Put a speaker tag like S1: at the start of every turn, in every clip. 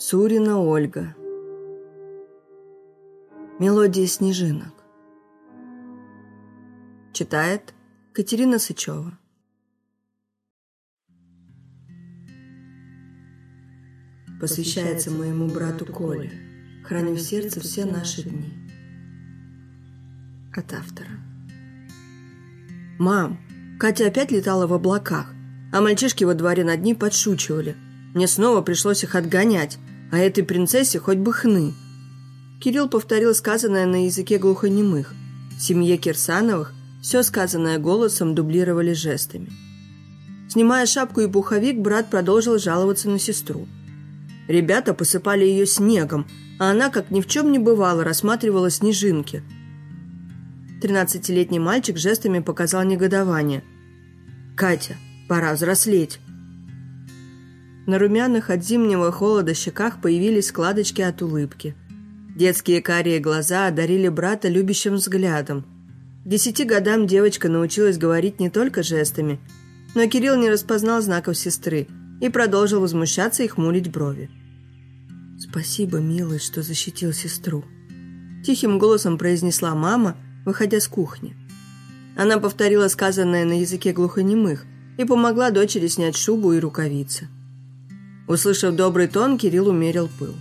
S1: Сурина Ольга. Мелодия снежинок. Читает Катерина Сычева. Посвящается моему брату Коле. Храню в сердце все наши дни. От автора. «Мам, Катя опять летала в облаках, а мальчишки во дворе над ней подшучивали. Мне снова пришлось их отгонять, а этой принцессе хоть бы хны. Кирилл повторил сказанное на языке глухонемых. В семье Кирсановых все сказанное голосом дублировали жестами. Снимая шапку и пуховик, брат продолжил жаловаться на сестру. Ребята посыпали ее снегом, а она, как ни в чем не бывало, рассматривала снежинки. Тринадцатилетний мальчик жестами показал негодование. «Катя, пора взрослеть. На румяных от зимнего холода щеках появились складочки от улыбки. Детские карие глаза одарили брата любящим взглядом. К десяти годам девочка научилась говорить не только жестами, но Кирилл не распознал знаков сестры и продолжил возмущаться и хмурить брови. «Спасибо, милый, что защитил сестру», – тихим голосом произнесла мама, выходя с кухни. Она повторила сказанное на языке глухонемых и помогла дочери снять шубу и рукавицы. Услышав добрый тон, Кирилл умерил пыл.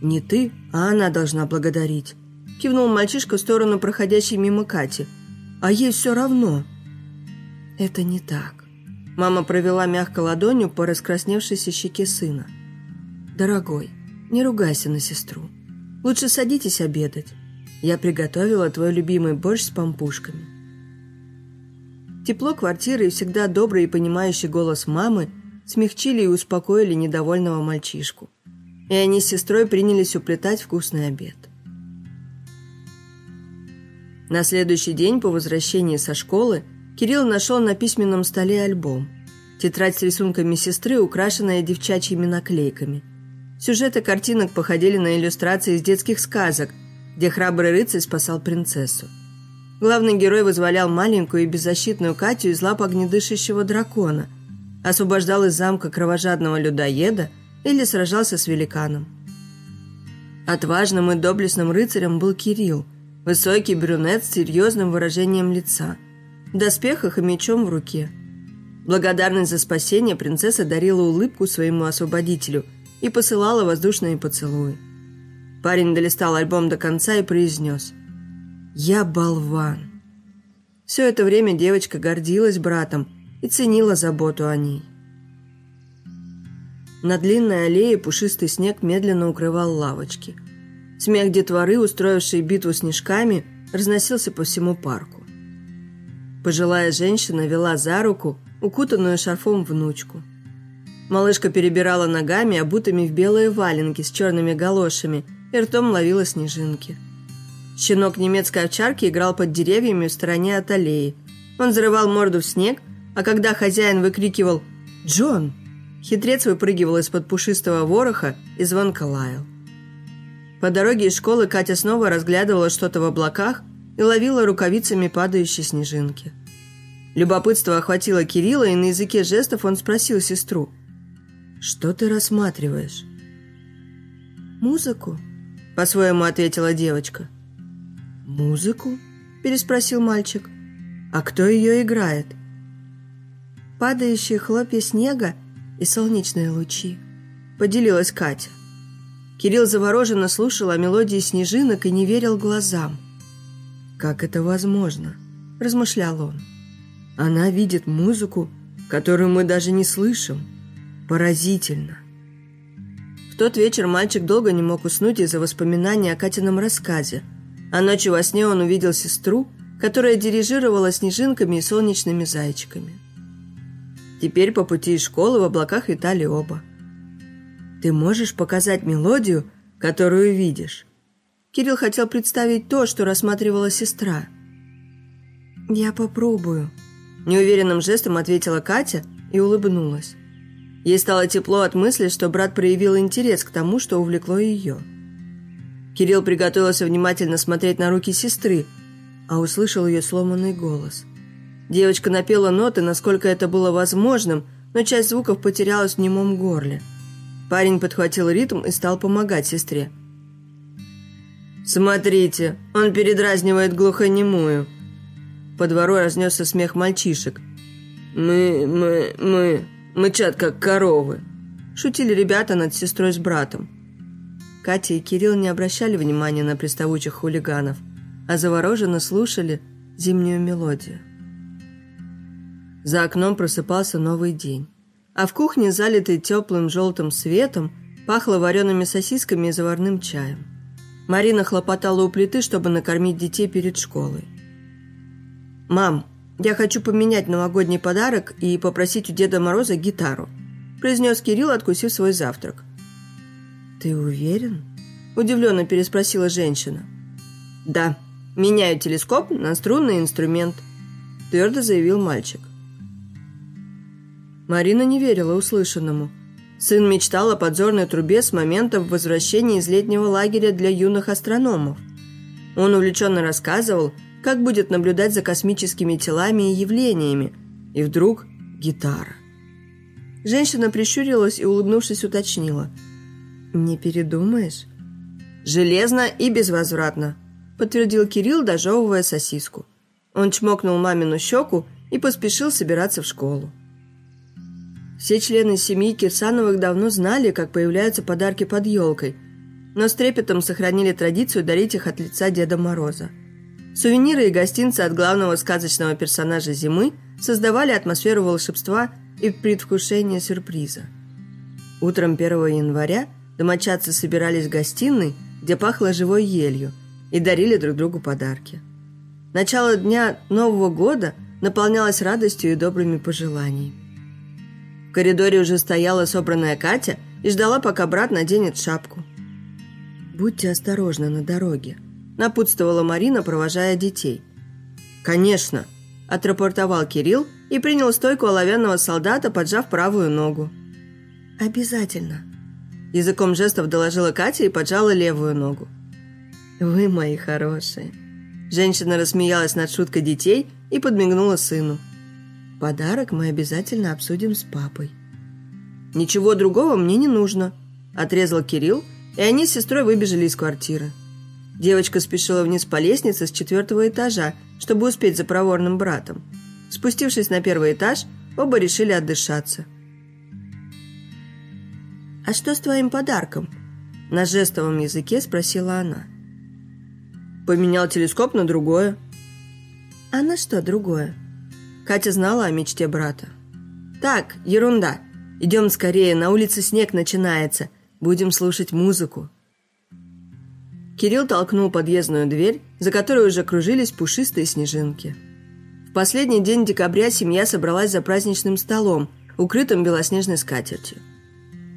S1: «Не ты, а она должна благодарить», – кивнул мальчишка в сторону проходящей мимо Кати. «А ей все равно». «Это не так». Мама провела мягко ладонью по раскрасневшейся щеке сына. «Дорогой, не ругайся на сестру. Лучше садитесь обедать. Я приготовила твой любимый борщ с пампушками». Тепло квартиры и всегда добрый и понимающий голос мамы – смягчили и успокоили недовольного мальчишку. И они с сестрой принялись уплетать вкусный обед. На следующий день по возвращении со школы Кирилл нашел на письменном столе альбом. Тетрадь с рисунками сестры, украшенная девчачьими наклейками. Сюжеты картинок походили на иллюстрации из детских сказок, где храбрый рыцарь спасал принцессу. Главный герой вызволял маленькую и беззащитную Катю из лап огнедышащего дракона – освобождал из замка кровожадного людоеда или сражался с великаном. Отважным и доблестным рыцарем был Кирилл, высокий брюнет с серьезным выражением лица, в доспехах и мечом в руке. Благодарность за спасение принцесса дарила улыбку своему освободителю и посылала воздушные поцелуи. Парень долистал альбом до конца и произнес «Я болван». Все это время девочка гордилась братом и ценила заботу о ней. На длинной аллее пушистый снег медленно укрывал лавочки. Смех детворы, устроившей битву снежками, разносился по всему парку. Пожилая женщина вела за руку укутанную шарфом внучку. Малышка перебирала ногами, обутыми в белые валенки с черными галошами, и ртом ловила снежинки. Щенок немецкой овчарки играл под деревьями в стороне от аллеи. Он взрывал морду в снег, а когда хозяин выкрикивал «Джон!», хитрец выпрыгивал из-под пушистого вороха и звонко лаял. По дороге из школы Катя снова разглядывала что-то в облаках и ловила рукавицами падающие снежинки. Любопытство охватило Кирилла, и на языке жестов он спросил сестру. «Что ты рассматриваешь?» «Музыку», – по-своему ответила девочка. «Музыку?» – переспросил мальчик. «А кто ее играет?» Падающие хлопья снега и солнечные лучи», — поделилась Катя. Кирилл завороженно слушал о мелодии снежинок и не верил глазам. «Как это возможно?» – размышлял он. «Она видит музыку, которую мы даже не слышим. Поразительно!» В тот вечер мальчик долго не мог уснуть из-за воспоминаний о Катином рассказе, а ночью во сне он увидел сестру, которая дирижировала снежинками и солнечными зайчиками. Теперь по пути из школы в облаках витали оба. «Ты можешь показать мелодию, которую видишь?» Кирилл хотел представить то, что рассматривала сестра. «Я попробую», – неуверенным жестом ответила Катя и улыбнулась. Ей стало тепло от мысли, что брат проявил интерес к тому, что увлекло ее. Кирилл приготовился внимательно смотреть на руки сестры, а услышал ее сломанный голос – Девочка напела ноты, насколько это было возможным, но часть звуков потерялась в немом горле. Парень подхватил ритм и стал помогать сестре. «Смотрите, он передразнивает глухонемую!» По двору разнесся смех мальчишек. «Мы, мы, мы, мычат, как коровы!» Шутили ребята над сестрой с братом. Катя и Кирилл не обращали внимания на приставучих хулиганов, а завороженно слушали зимнюю мелодию. За окном просыпался новый день, а в кухне, залитой теплым желтым светом, пахло вареными сосисками и заварным чаем. Марина хлопотала у плиты, чтобы накормить детей перед школой. «Мам, я хочу поменять новогодний подарок и попросить у Деда Мороза гитару», произнес Кирилл, откусив свой завтрак. «Ты уверен?» удивленно переспросила женщина. «Да, меняю телескоп на струнный инструмент», твердо заявил мальчик. Марина не верила услышанному. Сын мечтал о подзорной трубе с момента возвращения из летнего лагеря для юных астрономов. Он увлеченно рассказывал, как будет наблюдать за космическими телами и явлениями, и вдруг гитара. Женщина прищурилась и, улыбнувшись, уточнила. «Не передумаешь?» «Железно и безвозвратно», – подтвердил Кирилл, дожевывая сосиску. Он чмокнул мамину щеку и поспешил собираться в школу. Все члены семьи Кирсановых давно знали, как появляются подарки под елкой, но с трепетом сохранили традицию дарить их от лица Деда Мороза. Сувениры и гостинцы от главного сказочного персонажа зимы создавали атмосферу волшебства и предвкушения сюрприза. Утром 1 января домочадцы собирались в гостиной, где пахло живой елью, и дарили друг другу подарки. Начало дня Нового года наполнялось радостью и добрыми пожеланиями коридоре уже стояла собранная Катя и ждала, пока брат наденет шапку. «Будьте осторожны на дороге», – напутствовала Марина, провожая детей. «Конечно», – отрапортовал Кирилл и принял стойку оловянного солдата, поджав правую ногу. «Обязательно», – языком жестов доложила Катя и поджала левую ногу. «Вы мои хорошие». Женщина рассмеялась над шуткой детей и подмигнула сыну. Подарок мы обязательно обсудим с папой. Ничего другого мне не нужно, отрезал Кирилл, и они с сестрой выбежали из квартиры. Девочка спешила вниз по лестнице с четвертого этажа, чтобы успеть за проворным братом. Спустившись на первый этаж, оба решили отдышаться. «А что с твоим подарком?» На жестовом языке спросила она. «Поменял телескоп на другое». «А на что другое?» Катя знала о мечте брата. «Так, ерунда. Идем скорее, на улице снег начинается. Будем слушать музыку». Кирилл толкнул подъездную дверь, за которой уже кружились пушистые снежинки. В последний день декабря семья собралась за праздничным столом, укрытым белоснежной скатертью.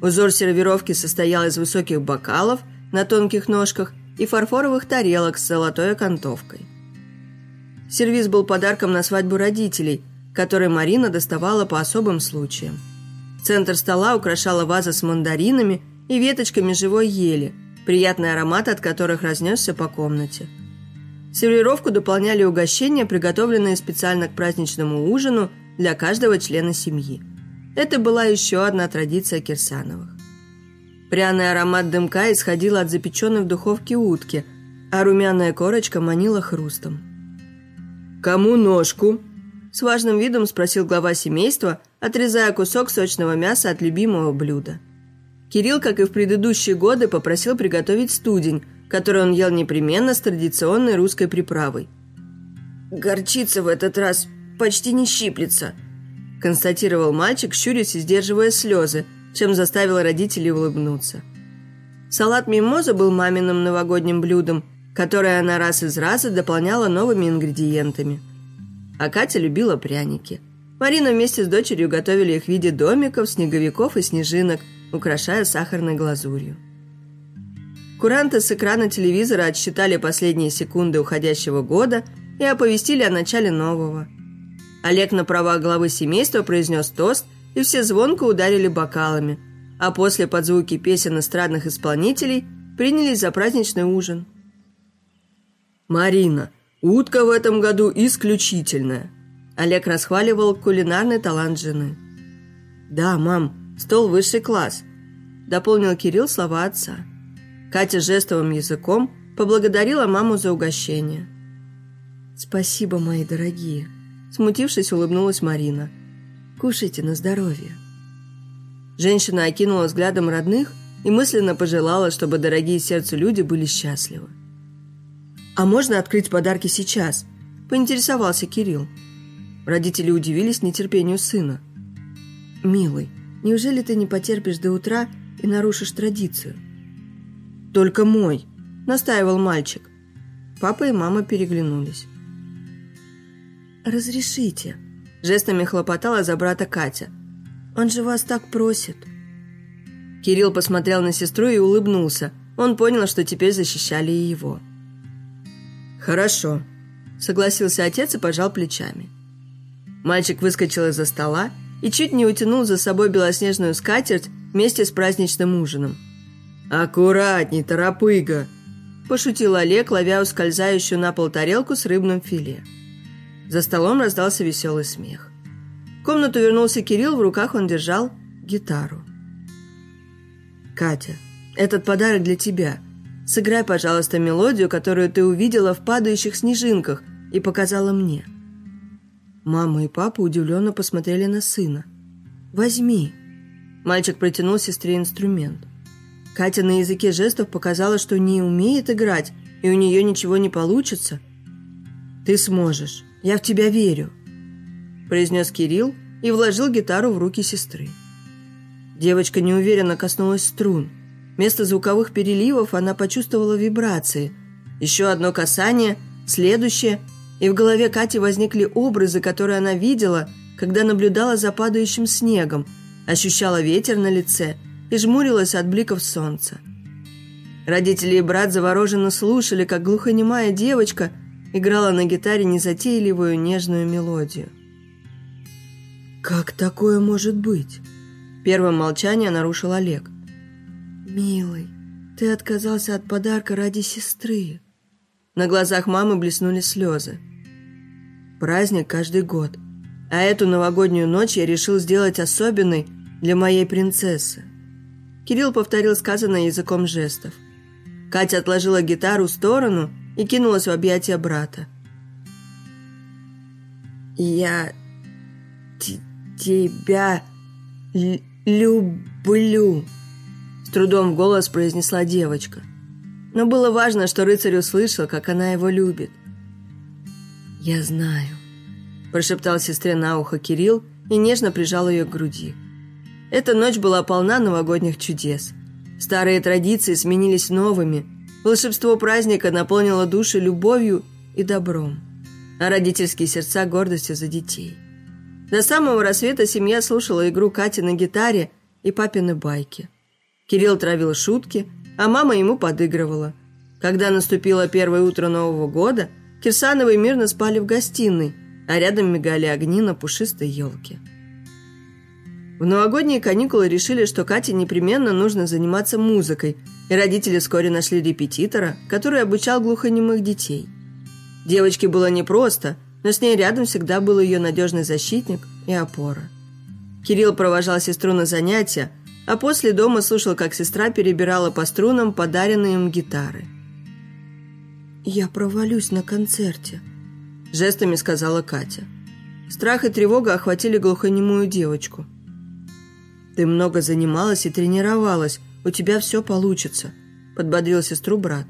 S1: Узор сервировки состоял из высоких бокалов на тонких ножках и фарфоровых тарелок с золотой окантовкой. Сервиз был подарком на свадьбу родителей, который Марина доставала по особым случаям. Центр стола украшала ваза с мандаринами и веточками живой ели, приятный аромат от которых разнесся по комнате. Сервировку дополняли угощения, приготовленные специально к праздничному ужину для каждого члена семьи. Это была еще одна традиция Кирсановых. Пряный аромат дымка исходил от запеченной в духовке утки, а румяная корочка манила хрустом. «Кому ножку?» С важным видом спросил глава семейства, отрезая кусок сочного мяса от любимого блюда. Кирилл, как и в предыдущие годы, попросил приготовить студень, который он ел непременно с традиционной русской приправой. «Горчица в этот раз почти не щиплется», констатировал мальчик, щурясь и сдерживая слезы, чем заставил родителей улыбнуться. Салат мимоза был маминым новогодним блюдом, которое она раз из раза дополняла новыми ингредиентами. А Катя любила пряники. Марина вместе с дочерью готовили их в виде домиков, снеговиков и снежинок, украшая сахарной глазурью. Куранты с экрана телевизора отсчитали последние секунды уходящего года и оповестили о начале нового. Олег на правах главы семейства произнес тост, и все звонко ударили бокалами, а после под звуки песен эстрадных исполнителей принялись за праздничный ужин – «Марина, утка в этом году исключительная!» Олег расхваливал кулинарный талант жены. «Да, мам, стол высший класс!» дополнил Кирилл слова отца. Катя жестовым языком поблагодарила маму за угощение. «Спасибо, мои дорогие», – смутившись, улыбнулась Марина. «Кушайте на здоровье». Женщина окинула взглядом родных и мысленно пожелала, чтобы дорогие сердцу люди были счастливы. «А можно открыть подарки сейчас?» – поинтересовался Кирилл. Родители удивились нетерпению сына. «Милый, неужели ты не потерпишь до утра и нарушишь традицию?» «Только мой», – настаивал мальчик. Папа и мама переглянулись. «Разрешите», – жестами хлопотала за брата Катя. «Он же вас так просит». Кирилл посмотрел на сестру и улыбнулся. Он понял, что теперь защищали и его. «Хорошо», – согласился отец и пожал плечами. Мальчик выскочил из-за стола и чуть не утянул за собой белоснежную скатерть вместе с праздничным ужином. «Аккуратней, торопыга!» – пошутил Олег, ловя ускользающую на пол тарелку с рыбным филе. За столом раздался веселый смех. В комнату вернулся Кирилл, в руках он держал гитару. «Катя, этот подарок для тебя. Сыграй, пожалуйста, мелодию, которую ты увидела в падающих снежинках и показала мне». Мама и папа удивленно посмотрели на сына. «Возьми». Мальчик протянул сестре инструмент. Катя на языке жестов показала, что не умеет играть, и у нее ничего не получится. «Ты сможешь. Я в тебя верю», – произнес Кирилл и вложил гитару в руки сестры. Девочка неуверенно коснулась струн. Вместо звуковых переливов она почувствовала вибрации. Еще одно касание, следующее – и в голове Кати возникли образы, которые она видела, когда наблюдала за падающим снегом, ощущала ветер на лице и жмурилась от бликов солнца. Родители и брат завороженно слушали, как глухонемая девочка играла на гитаре незатейливую нежную мелодию. «Как такое может быть?» Первым молчание нарушил Олег. «Милый, ты отказался от подарка ради сестры». На глазах мамы блеснули слезы. Праздник каждый год. А эту новогоднюю ночь я решил сделать особенной для моей принцессы. Кирилл повторил сказанное языком жестов. Катя отложила гитару в сторону и кинулась в объятия брата. «Я тебя люблю», — трудом в голос произнесла девочка. Но было важно, что рыцарь услышал, как она его любит. «Я знаю», – прошептал сестре на ухо Кирилл и нежно прижал ее к груди. Эта ночь была полна новогодних чудес. Старые традиции сменились новыми. Волшебство праздника наполнило души любовью и добром, а родительские сердца гордостью за детей. До самого рассвета семья слушала игру Кати на гитаре и папины байки. Кирилл травил шутки, а мама ему подыгрывала. Когда наступило первое утро Нового года – Кирсановы мирно спали в гостиной, а рядом мигали огни на пушистой елке. В новогодние каникулы решили, что Кате непременно нужно заниматься музыкой, и родители вскоре нашли репетитора, который обучал глухонемых детей. Девочке было непросто, но с ней рядом всегда был ее надежный защитник и опора. Кирилл провожал сестру на занятия, а после дома слушал, как сестра перебирала по струнам подаренные им гитары – «Я провалюсь на концерте», – жестами сказала Катя. Страх и тревога охватили глухонемую девочку. «Ты много занималась и тренировалась, у тебя все получится», – подбодрил сестру брат.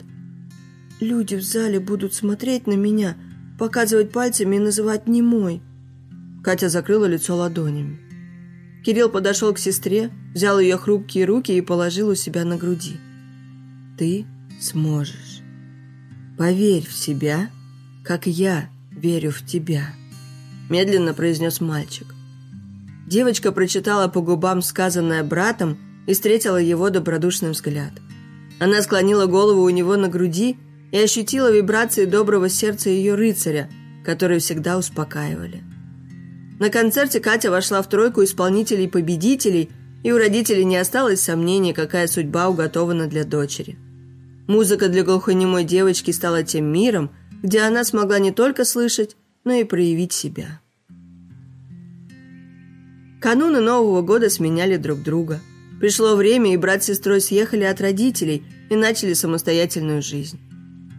S1: «Люди в зале будут смотреть на меня, показывать пальцами и называть немой». Катя закрыла лицо ладонями. Кирилл подошел к сестре, взял ее хрупкие руки и положил у себя на груди. «Ты сможешь». «Поверь в себя, как я верю в тебя», – медленно произнес мальчик. Девочка прочитала по губам сказанное братом и встретила его добродушный взгляд. Она склонила голову у него на груди и ощутила вибрации доброго сердца ее рыцаря, которые всегда успокаивали. На концерте Катя вошла в тройку исполнителей-победителей, и у родителей не осталось сомнений, какая судьба уготована для дочери – Музыка для глухонемой девочки стала тем миром, где она смогла не только слышать, но и проявить себя. Кануны Нового года сменяли друг друга. Пришло время, и брат с сестрой съехали от родителей и начали самостоятельную жизнь.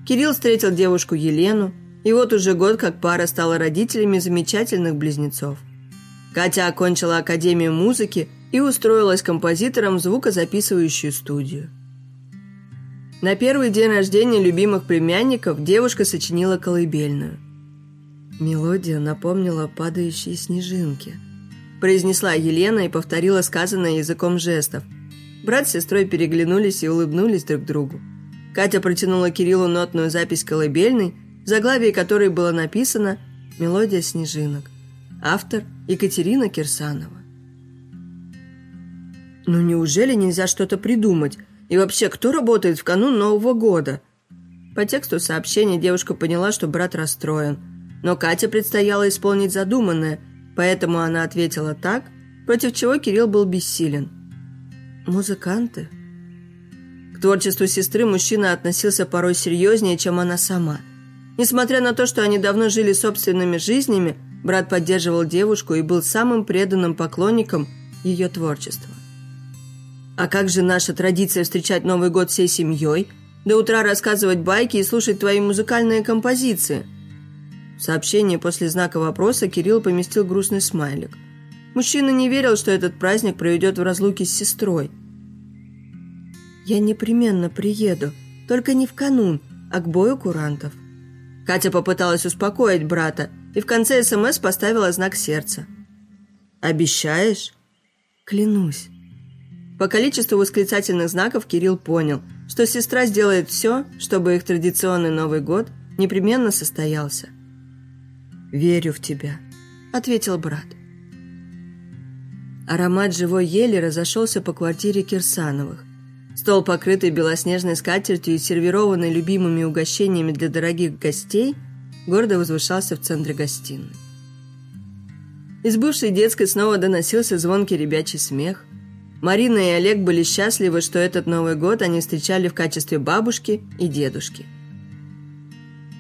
S1: Кирилл встретил девушку Елену, и вот уже год как пара стала родителями замечательных близнецов. Катя окончила Академию музыки и устроилась композитором в звукозаписывающую студию. На первый день рождения любимых племянников девушка сочинила колыбельную. Мелодия напомнила падающие снежинки. Произнесла Елена и повторила сказанное языком жестов. Брат с сестрой переглянулись и улыбнулись друг другу. Катя протянула Кириллу нотную запись колыбельной, в заглавии которой было написано «Мелодия снежинок». Автор Екатерина Кирсанова. «Ну неужели нельзя что-то придумать?» И вообще, кто работает в канун Нового года?» По тексту сообщения девушка поняла, что брат расстроен. Но Кате предстояло исполнить задуманное, поэтому она ответила так, против чего Кирилл был бессилен. «Музыканты?» К творчеству сестры мужчина относился порой серьезнее, чем она сама. Несмотря на то, что они давно жили собственными жизнями, брат поддерживал девушку и был самым преданным поклонником ее творчества. А как же наша традиция встречать Новый год всей семьей, до утра рассказывать байки и слушать твои музыкальные композиции? В сообщении после знака вопроса Кирилл поместил грустный смайлик. Мужчина не верил, что этот праздник проведет в разлуке с сестрой. «Я непременно приеду, только не в канун, а к бою курантов». Катя попыталась успокоить брата и в конце СМС поставила знак сердца. «Обещаешь?» «Клянусь». По количеству восклицательных знаков Кирилл понял, что сестра сделает все, чтобы их традиционный Новый год непременно состоялся. «Верю в тебя», — ответил брат. Аромат живой ели разошелся по квартире Кирсановых. Стол, покрытый белоснежной скатертью и сервированный любимыми угощениями для дорогих гостей, гордо возвышался в центре гостиной. Из бывшей детской снова доносился звонкий ребячий смех. Марина и Олег были счастливы, что этот Новый год они встречали в качестве бабушки и дедушки.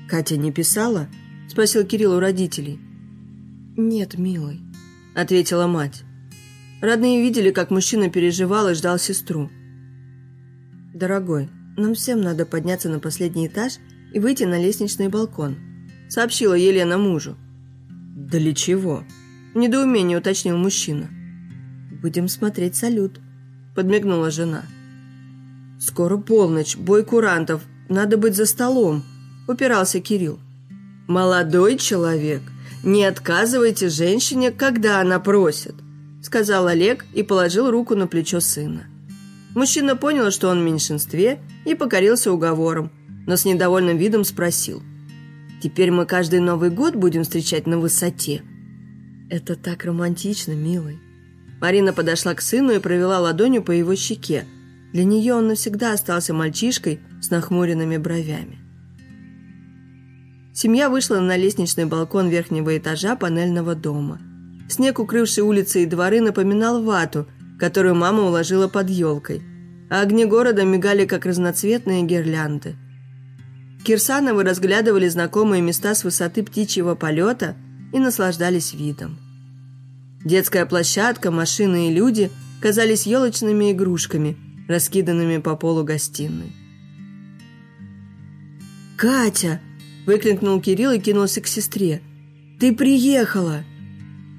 S1: «Катя не писала?» – спросил Кирилл у родителей. «Нет, милый», – ответила мать. Родные видели, как мужчина переживал и ждал сестру. «Дорогой, нам всем надо подняться на последний этаж и выйти на лестничный балкон», – сообщила Елена мужу. «Для чего?» – в недоумении уточнил мужчина. «Будем смотреть салют», – подмигнула жена. «Скоро полночь, бой курантов, надо быть за столом», – упирался Кирилл. «Молодой человек, не отказывайте женщине, когда она просит», – сказал Олег и положил руку на плечо сына. Мужчина понял, что он в меньшинстве, и покорился уговором, но с недовольным видом спросил. «Теперь мы каждый Новый год будем встречать на высоте?» «Это так романтично, милый», Марина подошла к сыну и провела ладонью по его щеке. Для нее он навсегда остался мальчишкой с нахмуренными бровями. Семья вышла на лестничный балкон верхнего этажа панельного дома. Снег, укрывший улицы и дворы, напоминал вату, которую мама уложила под елкой, а огни города мигали, как разноцветные гирлянды. Кирсановы разглядывали знакомые места с высоты птичьего полета и наслаждались видом. Детская площадка, машины и люди казались елочными игрушками, раскиданными по полу гостиной. «Катя!» – выкрикнул Кирилл и кинулся к сестре. «Ты приехала!»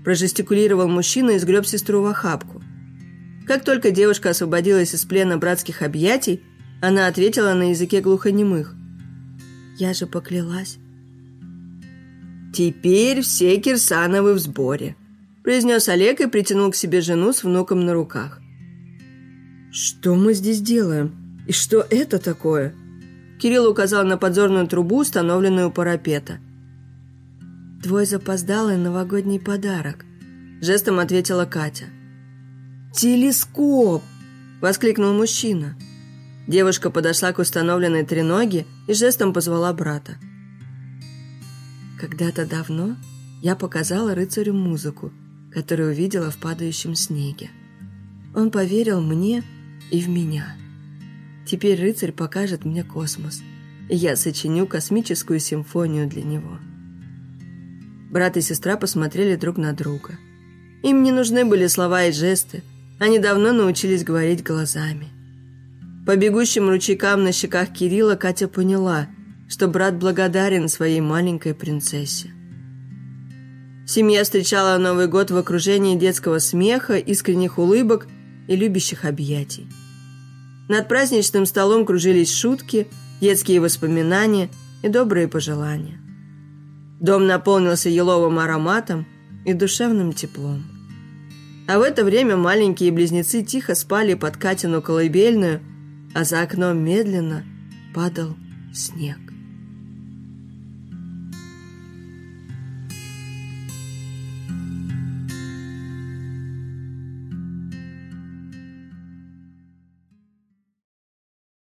S1: Прожестикулировал мужчина и сгреб сестру в охапку. Как только девушка освободилась из плена братских объятий, она ответила на языке глухонемых. «Я же поклялась». «Теперь все Кирсановы в сборе», произнес Олег и притянул к себе жену с внуком на руках. «Что мы здесь делаем? И что это такое?» Кирилл указал на подзорную трубу, установленную у парапета. «Твой запоздалый новогодний подарок», – жестом ответила Катя. «Телескоп!» – воскликнул мужчина. Девушка подошла к установленной треноге и жестом позвала брата. «Когда-то давно я показала рыцарю музыку, который увидела в падающем снеге. Он поверил мне и в меня. Теперь рыцарь покажет мне космос, и я сочиню космическую симфонию для него. Брат и сестра посмотрели друг на друга. Им не нужны были слова и жесты, Они давно научились говорить глазами. По бегущим ручейкам на щеках Кирилла Катя поняла, что брат благодарен своей маленькой принцессе. Семья встречала Новый год в окружении детского смеха, искренних улыбок и любящих объятий. Над праздничным столом кружились шутки, детские воспоминания и добрые пожелания. Дом наполнился еловым ароматом и душевным теплом. А в это время маленькие близнецы тихо спали под Катину колыбельную, а за окном медленно падал снег.